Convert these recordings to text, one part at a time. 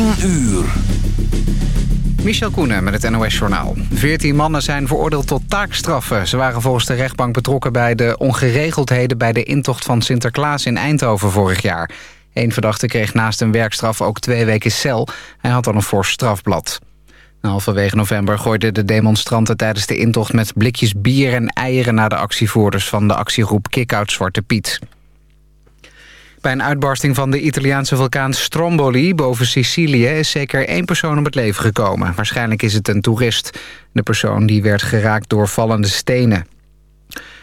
10 uur. Michel Koenen met het NOS-journaal. Veertien mannen zijn veroordeeld tot taakstraffen. Ze waren volgens de rechtbank betrokken bij de ongeregeldheden... bij de intocht van Sinterklaas in Eindhoven vorig jaar. Eén verdachte kreeg naast een werkstraf ook twee weken cel. Hij had dan een fors strafblad. Halverwege november gooiden de demonstranten tijdens de intocht... met blikjes bier en eieren naar de actievoerders van de actiegroep Kick-Out Zwarte Piet. Bij een uitbarsting van de Italiaanse vulkaan Stromboli boven Sicilië... is zeker één persoon om het leven gekomen. Waarschijnlijk is het een toerist. De persoon die werd geraakt door vallende stenen.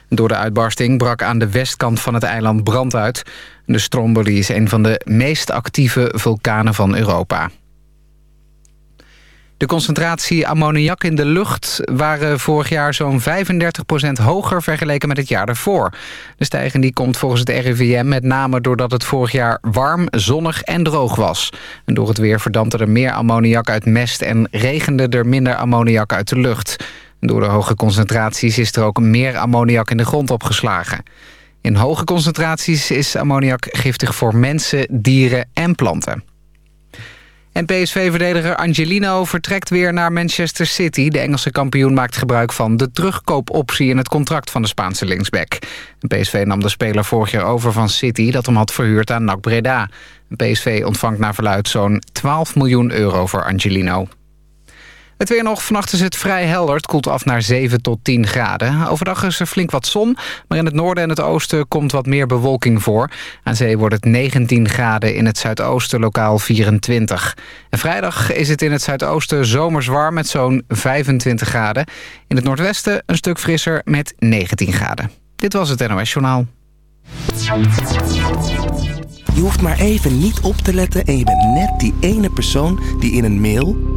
Door de uitbarsting brak aan de westkant van het eiland brand uit. De Stromboli is een van de meest actieve vulkanen van Europa. De concentratie ammoniak in de lucht waren vorig jaar zo'n 35% hoger vergeleken met het jaar daarvoor. De stijging die komt volgens het RIVM met name doordat het vorig jaar warm, zonnig en droog was. En door het weer verdampte er meer ammoniak uit mest en regende er minder ammoniak uit de lucht. door de hoge concentraties is er ook meer ammoniak in de grond opgeslagen. In hoge concentraties is ammoniak giftig voor mensen, dieren en planten. En PSV-verdediger Angelino vertrekt weer naar Manchester City. De Engelse kampioen maakt gebruik van de terugkoopoptie... in het contract van de Spaanse linksback. PSV nam de speler vorig jaar over van City... dat hem had verhuurd aan NAC Breda. PSV ontvangt naar verluid zo'n 12 miljoen euro voor Angelino. Het weer nog. Vannacht is het vrij helder. Het koelt af naar 7 tot 10 graden. Overdag is er flink wat zon. Maar in het noorden en het oosten komt wat meer bewolking voor. Aan zee wordt het 19 graden. In het zuidoosten lokaal 24. En vrijdag is het in het zuidoosten zomers warm met zo'n 25 graden. In het noordwesten een stuk frisser met 19 graden. Dit was het NOS Journaal. Je hoeft maar even niet op te letten en je bent net die ene persoon die in een mail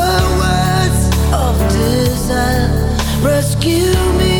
the words of desire. Rescue me.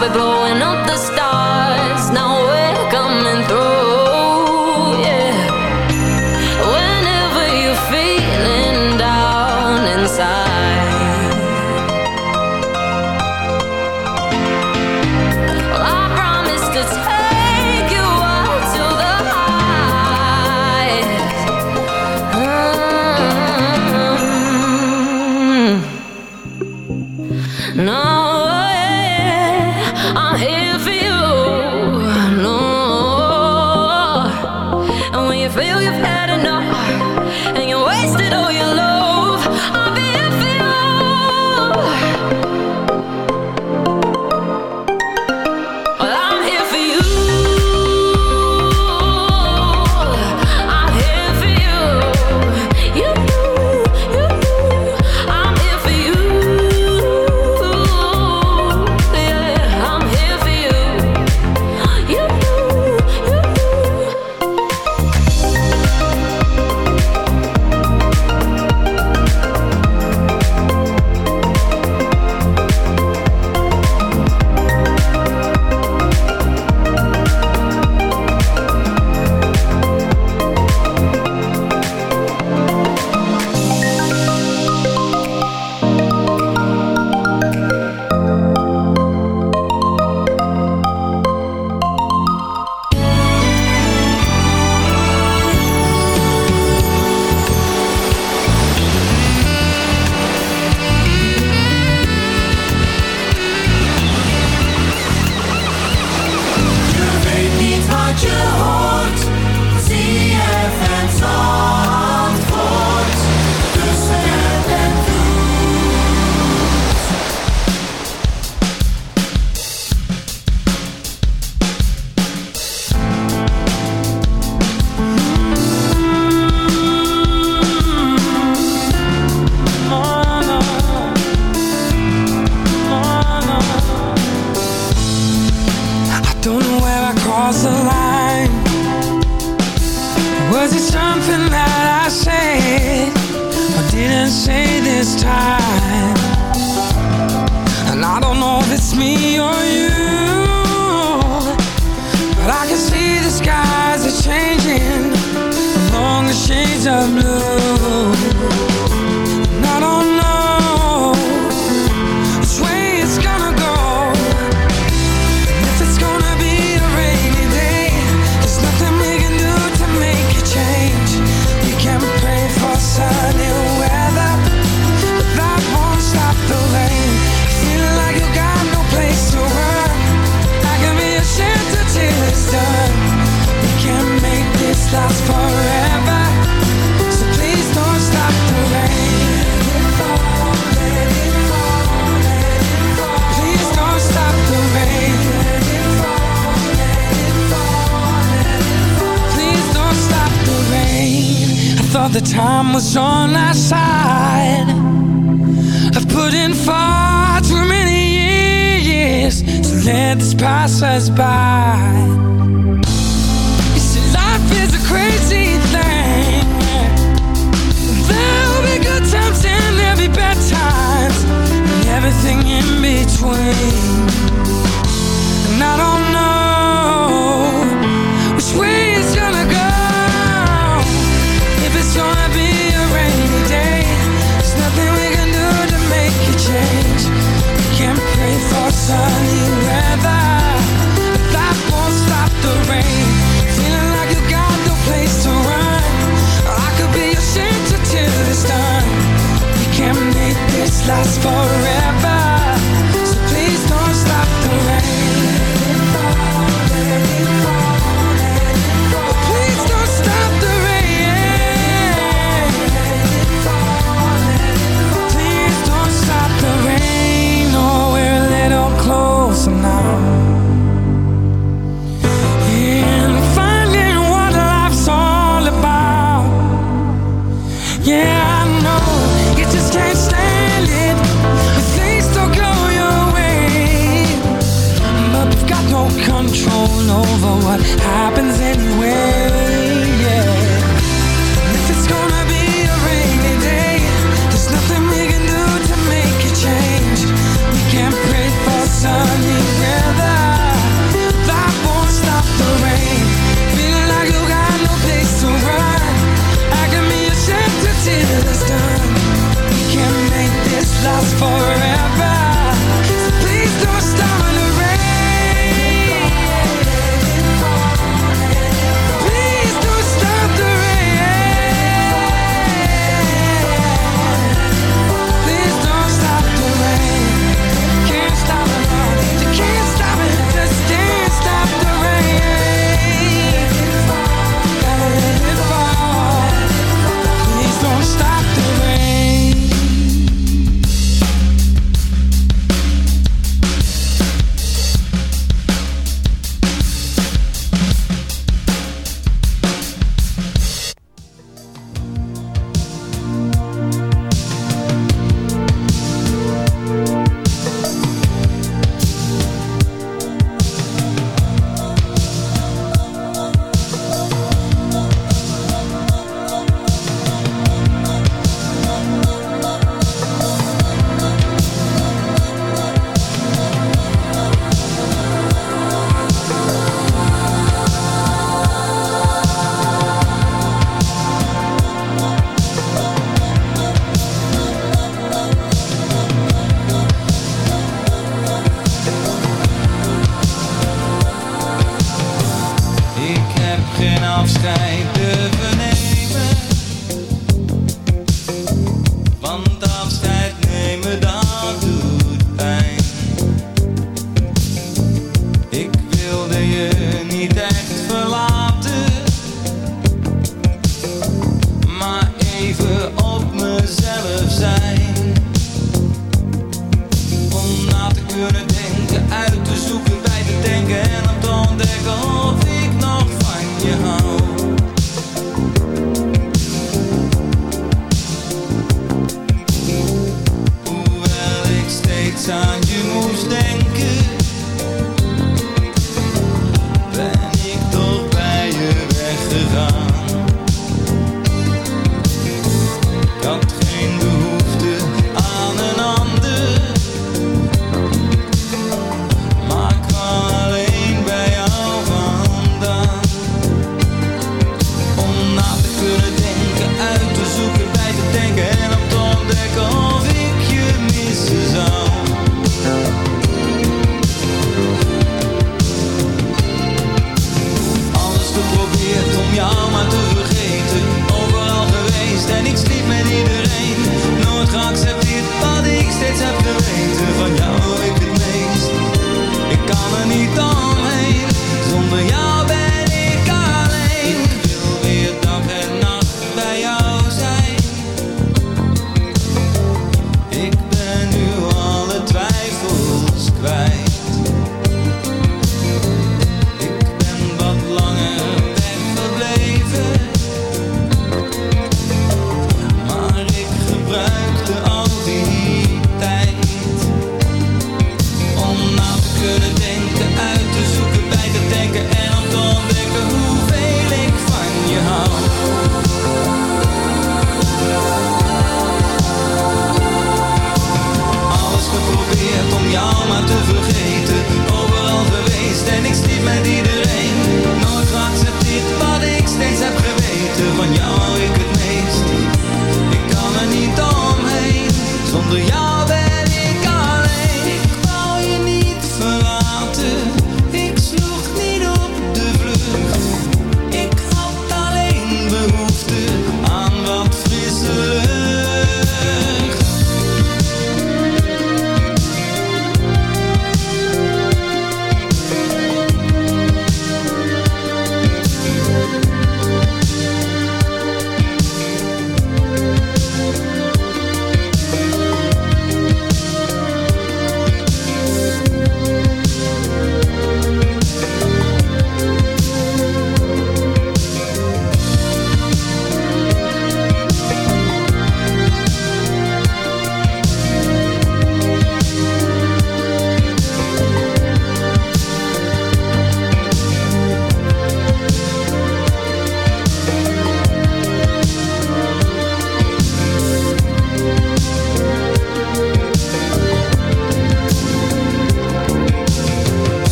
we're blowing up the sky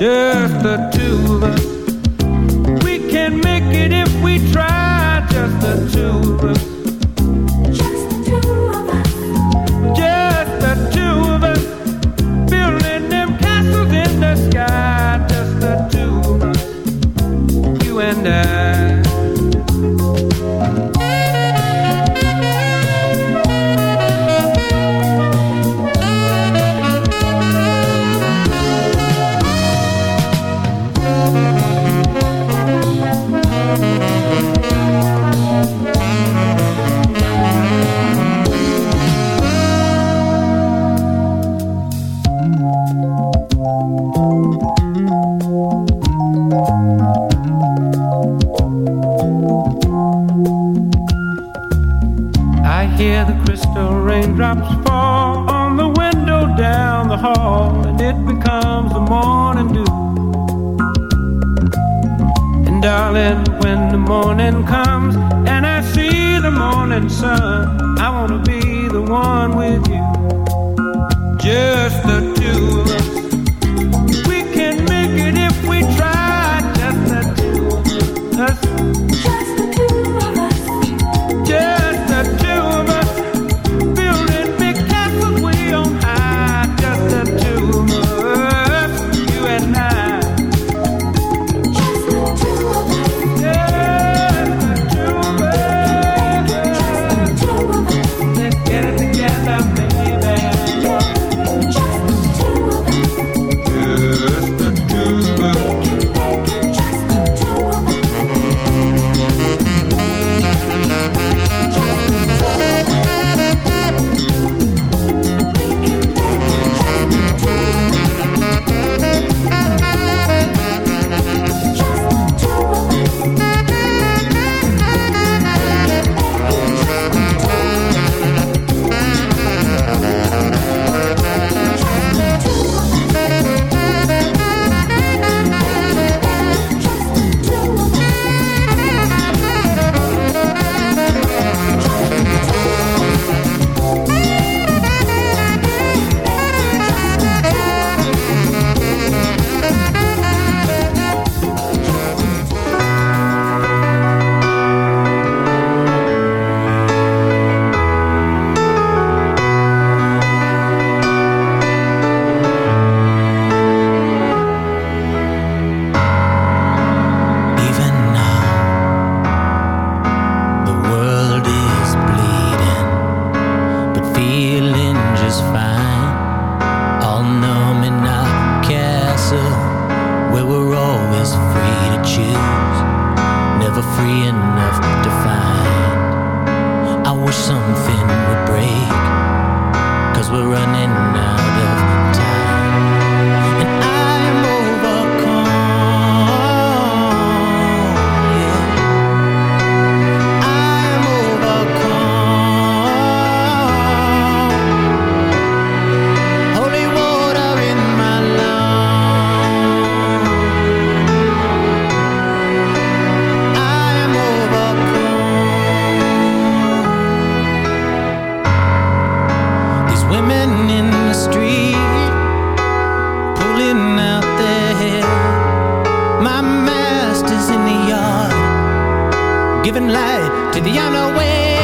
just the two of us. We can make it if we try, just the two of us. My master's in the yard, giving light to the unaware.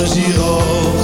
anders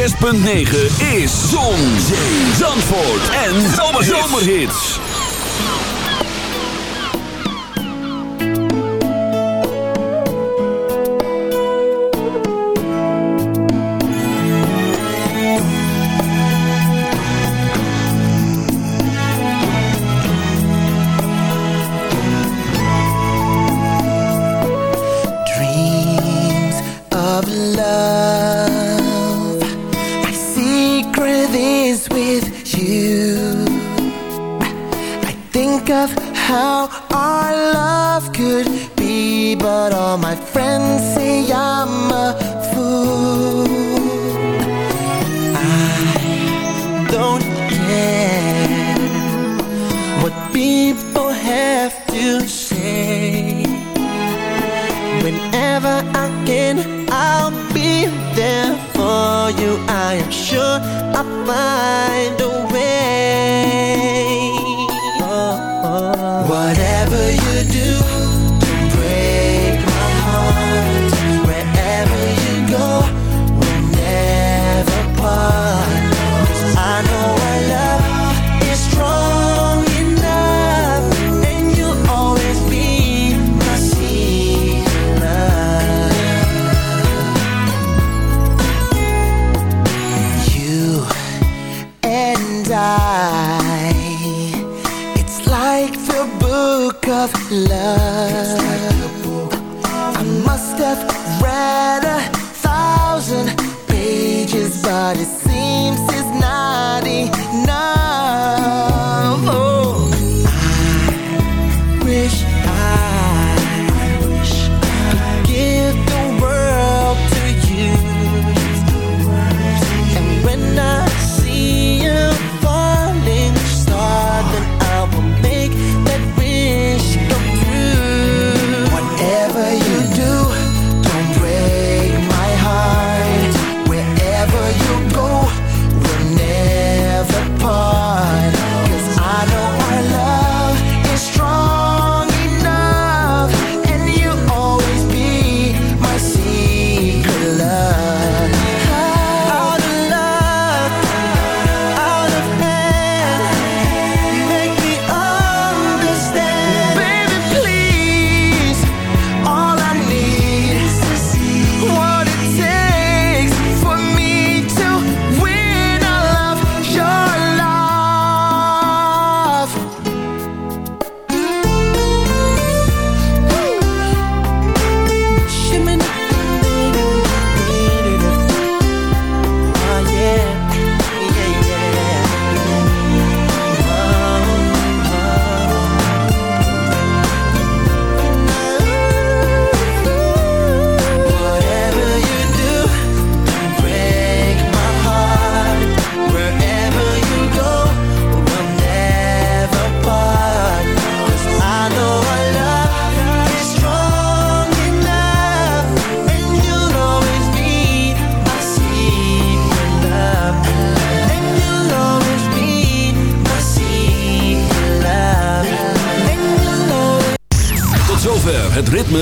6.9 is Zon, Zee, Zandvoort en Zomerhits. Zomerhits.